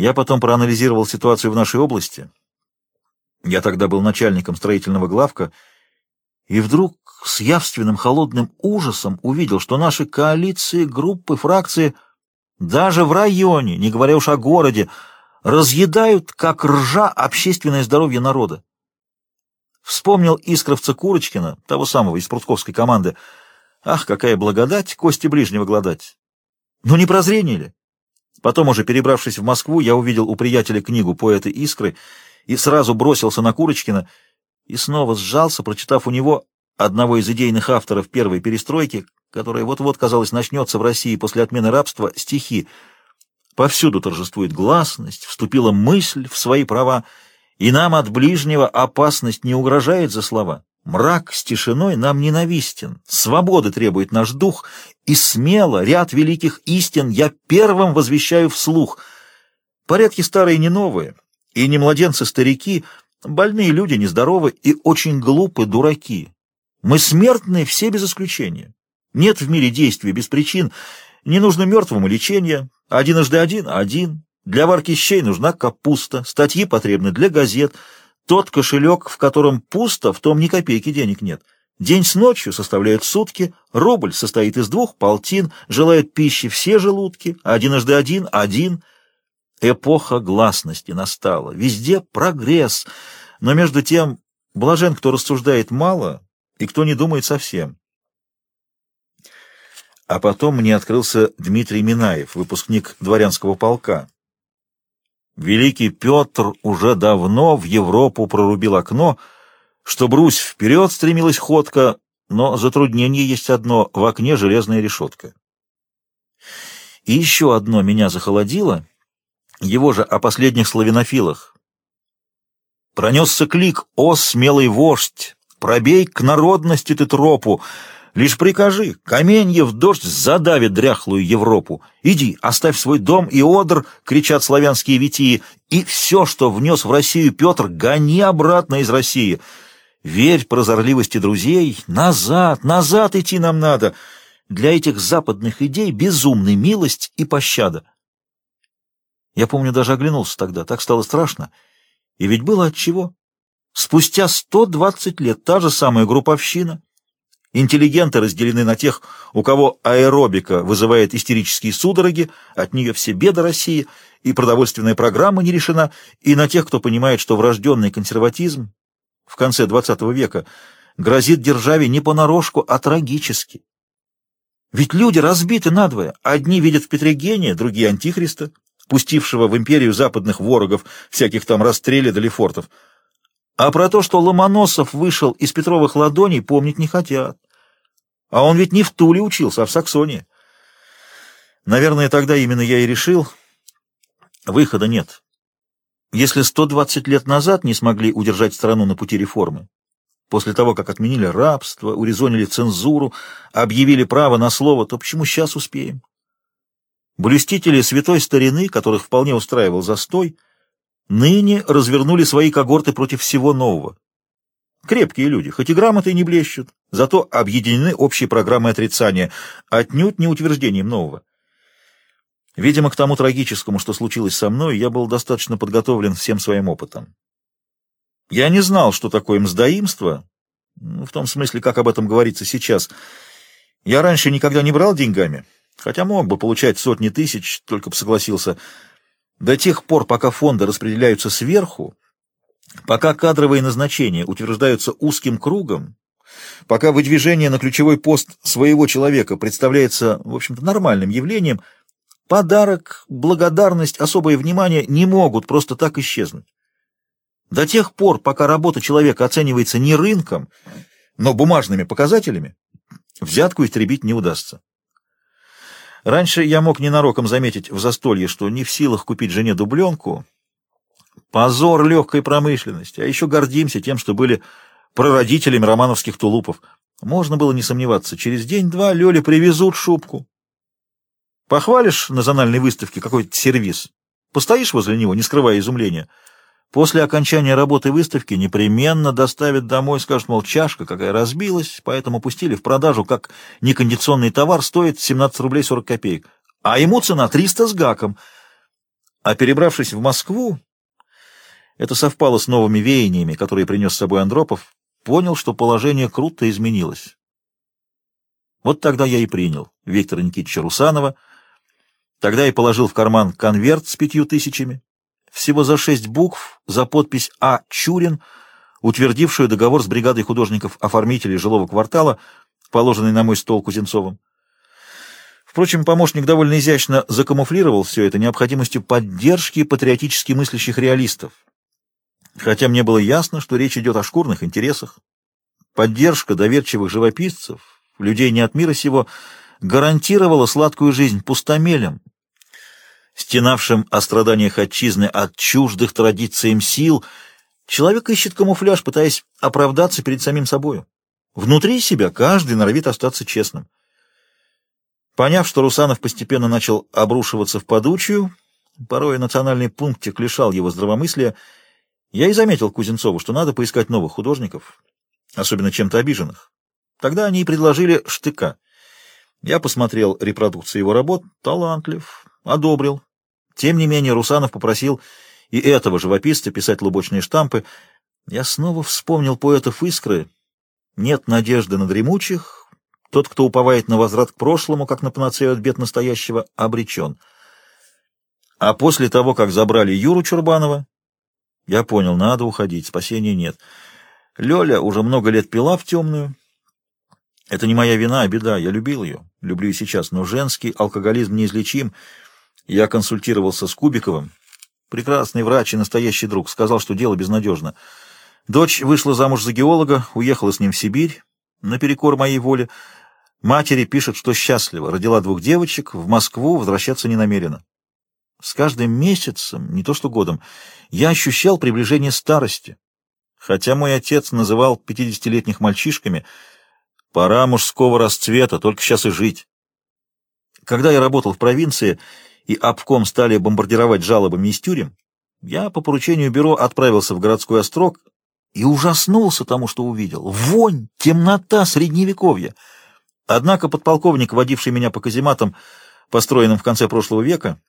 Я потом проанализировал ситуацию в нашей области. Я тогда был начальником строительного главка, и вдруг с явственным холодным ужасом увидел, что наши коалиции, группы, фракции, даже в районе, не говоря уж о городе, разъедают, как ржа, общественное здоровье народа. Вспомнил Искровца Курочкина, того самого из прутковской команды. Ах, какая благодать, кости ближнего гладать. Ну не прозрение ли? Потом уже, перебравшись в Москву, я увидел у приятеля книгу поэта Искры и сразу бросился на Курочкина и снова сжался, прочитав у него одного из идейных авторов первой перестройки, которая вот-вот, казалось, начнется в России после отмены рабства, стихи. Повсюду торжествует гласность, вступила мысль в свои права, и нам от ближнего опасность не угрожает за слова. Мрак с тишиной нам ненавистен, свободы требует наш дух, и смело ряд великих истин я первым возвещаю вслух. Порядки старые не новые, и не младенцы-старики, больные люди нездоровы и очень глупы дураки. Мы смертные все без исключения. Нет в мире действий без причин, не нужно мертвому лечения, одиножды один — один. Для варки щей нужна капуста, статьи потребны для газет — тот кошелек, в котором пусто, в том ни копейки денег нет. День с ночью составляют сутки, рубль состоит из двух полтин, желают пищи все желудки, одиножды один — один. Эпоха гласности настала, везде прогресс, но между тем блажен, кто рассуждает мало и кто не думает совсем. А потом мне открылся Дмитрий Минаев, выпускник дворянского полка. Великий Петр уже давно в Европу прорубил окно, что Брусь вперед стремилась ходка, но затруднение есть одно — в окне железная решетка. И еще одно меня захолодило, его же о последних славянофилах. Пронесся клик «О, смелый вождь! Пробей к народности ты тропу!» Лишь прикажи, каменье в дождь задавит дряхлую Европу. Иди, оставь свой дом и одр, кричат славянские витии, и все, что внес в Россию Петр, гони обратно из России. Верь прозорливости друзей, назад, назад идти нам надо. Для этих западных идей безумной милость и пощада. Я помню, даже оглянулся тогда, так стало страшно. И ведь было отчего. Спустя сто двадцать лет та же самая групповщина — Интеллигенты разделены на тех, у кого аэробика вызывает истерические судороги, от нее все беды России, и продовольственная программа не решена, и на тех, кто понимает, что врожденный консерватизм в конце XX века грозит державе не понарошку, а трагически. Ведь люди разбиты надвое. Одни видят в Петре гения, другие — антихриста, пустившего в империю западных ворогов, всяких там расстреле до Лефортов — а про то, что Ломоносов вышел из Петровых ладоней, помнить не хотят. А он ведь не в Туле учился, а в Саксонии. Наверное, тогда именно я и решил, выхода нет. Если 120 лет назад не смогли удержать страну на пути реформы, после того, как отменили рабство, урезонили цензуру, объявили право на слово, то почему сейчас успеем? Блюстители святой старины, которых вполне устраивал застой, — ныне развернули свои когорты против всего нового. Крепкие люди, хоть и грамоты не блещут, зато объединены общей программой отрицания, отнюдь не утверждением нового. Видимо, к тому трагическому, что случилось со мной, я был достаточно подготовлен всем своим опытом. Я не знал, что такое мздоимство, ну, в том смысле, как об этом говорится сейчас. Я раньше никогда не брал деньгами, хотя мог бы получать сотни тысяч, только бы согласился – до тех пор, пока фонды распределяются сверху, пока кадровые назначения утверждаются узким кругом, пока выдвижение на ключевой пост своего человека представляется, в общем-то, нормальным явлением, подарок, благодарность, особое внимание не могут просто так исчезнуть. До тех пор, пока работа человека оценивается не рынком, но бумажными показателями, взятку истребить не удастся. Раньше я мог ненароком заметить в застолье, что не в силах купить жене дубленку. Позор легкой промышленности, а еще гордимся тем, что были прародителями романовских тулупов. Можно было не сомневаться, через день-два Лёле привезут шубку. Похвалишь на зональной выставке какой-то сервис, постоишь возле него, не скрывая изумления — После окончания работы выставки непременно доставят домой, скажут, мол, чашка какая разбилась, поэтому пустили в продажу, как некондиционный товар стоит 17 рублей 40 копеек, а ему цена 300 с гаком. А перебравшись в Москву, это совпало с новыми веяниями, которые принес с собой Андропов, понял, что положение круто изменилось. Вот тогда я и принял Виктора Никитича Русанова, тогда и положил в карман конверт с пятью тысячами, всего за шесть букв, за подпись А. Чурин, утвердившую договор с бригадой художников-оформителей жилого квартала, положенный на мой стол Кузенцовым. Впрочем, помощник довольно изящно закамуфлировал все это необходимостью поддержки патриотически мыслящих реалистов. Хотя мне было ясно, что речь идет о шкурных интересах. Поддержка доверчивых живописцев, людей не от мира сего, гарантировала сладкую жизнь пустомелям, стенавшим о страданиях отчизны от чуждых традициям сил, человек ищет камуфляж, пытаясь оправдаться перед самим собою. Внутри себя каждый норовит остаться честным. Поняв, что Русанов постепенно начал обрушиваться в подучию, порой национальный пунктик лишал его здравомыслия, я и заметил Кузенцову, что надо поискать новых художников, особенно чем-то обиженных. Тогда они и предложили штыка. Я посмотрел репродукции его работ, талантлив, одобрил. Тем не менее Русанов попросил и этого живописца писать лубочные штампы. Я снова вспомнил поэтов «Искры». Нет надежды на дремучих. Тот, кто уповает на возврат к прошлому, как на панацею от бед настоящего, обречен. А после того, как забрали Юру Чурбанова, я понял, надо уходить, спасения нет. Лёля уже много лет пила в темную. Это не моя вина, а беда. Я любил ее, люблю и сейчас, но женский алкоголизм неизлечим. Я консультировался с Кубиковым. Прекрасный врач и настоящий друг. Сказал, что дело безнадежно. Дочь вышла замуж за геолога, уехала с ним в Сибирь, наперекор моей воле. Матери пишет, что счастлива, родила двух девочек, в Москву возвращаться не намерена. С каждым месяцем, не то что годом, я ощущал приближение старости. Хотя мой отец называл пятидесятилетних мальчишками, пора мужского расцвета, только сейчас и жить. Когда я работал в провинции, и обком стали бомбардировать жалобами из тюрем, я по поручению бюро отправился в городской острог и ужаснулся тому, что увидел. Вонь, темнота, средневековье. Однако подполковник, водивший меня по казематам, построенным в конце прошлого века,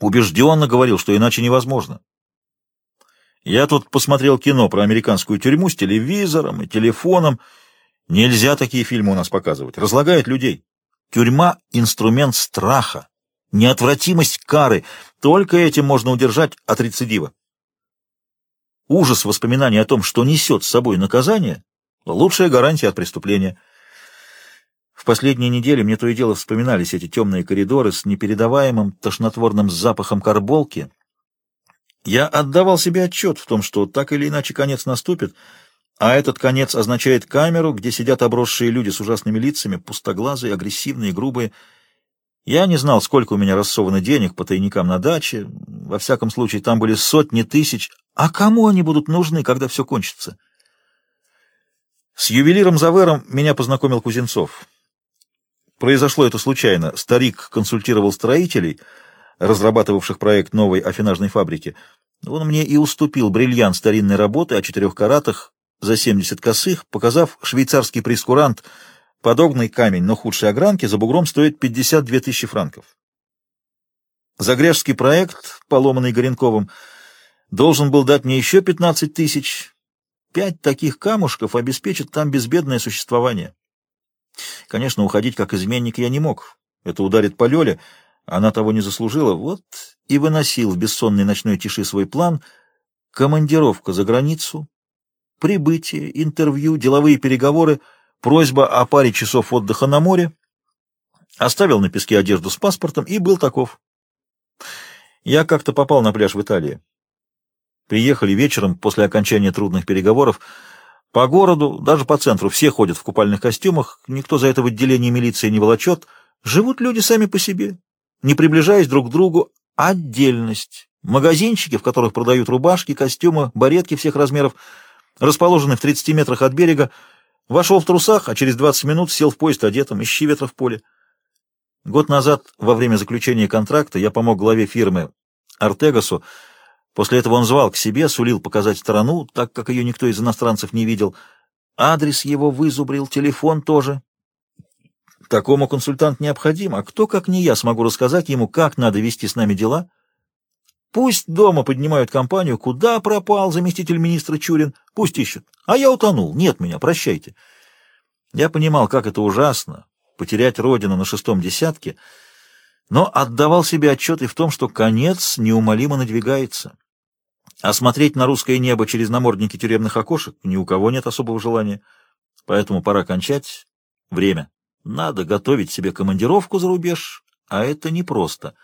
убежденно говорил, что иначе невозможно. Я тут посмотрел кино про американскую тюрьму с телевизором и телефоном. Нельзя такие фильмы у нас показывать. Разлагает людей. Тюрьма — инструмент страха, неотвратимость кары. Только этим можно удержать от рецидива. Ужас воспоминаний о том, что несет с собой наказание — лучшая гарантия от преступления. В последние недели мне то и дело вспоминались эти темные коридоры с непередаваемым тошнотворным запахом карболки. Я отдавал себе отчет в том, что так или иначе конец наступит, а этот конец означает камеру, где сидят обросшие люди с ужасными лицами, пустоглазые, агрессивные, грубые. Я не знал, сколько у меня рассовано денег по тайникам на даче. Во всяком случае, там были сотни тысяч. А кому они будут нужны, когда все кончится? С ювелиром Завером меня познакомил Кузенцов. Произошло это случайно. Старик консультировал строителей, разрабатывавших проект новой афинажной фабрики. Он мне и уступил бриллиант старинной работы о четырех каратах за 70 косых, показав швейцарский прескурант, подобный камень, но худшей огранки, за бугром стоит 52 тысячи франков. Загряжский проект, поломанный Горенковым, должен был дать мне еще 15 тысяч. Пять таких камушков обеспечат там безбедное существование. Конечно, уходить как изменник я не мог. Это ударит по Лёле. Она того не заслужила. Вот и выносил в бессонной ночной тиши свой план. Командировка за границу, прибытие, интервью, деловые переговоры, просьба о паре часов отдыха на море. Оставил на песке одежду с паспортом и был таков. Я как-то попал на пляж в Италии. Приехали вечером после окончания трудных переговоров. По городу, даже по центру, все ходят в купальных костюмах, никто за это в отделении милиции не волочет. Живут люди сами по себе, не приближаясь друг к другу. Отдельность. Магазинчики, в которых продают рубашки, костюмы, баретки всех размеров, расположены в 30 метрах от берега. Вошел в трусах, а через 20 минут сел в поезд одетым, ищи ветра в поле. Год назад, во время заключения контракта, я помог главе фирмы Артегасу После этого он звал к себе, сулил показать страну, так как ее никто из иностранцев не видел. Адрес его вызубрил, телефон тоже. Такому консультант необходим, а кто, как не я, смогу рассказать ему, как надо вести с нами дела? Пусть дома поднимают компанию, куда пропал заместитель министра Чурин, пусть ищут. А я утонул, нет меня, прощайте. Я понимал, как это ужасно, потерять родину на шестом десятке, но отдавал себе отчет и в том, что конец неумолимо надвигается. А смотреть на русское небо через намордники тюремных окошек ни у кого нет особого желания. Поэтому пора кончать. Время. Надо готовить себе командировку за рубеж, а это непросто.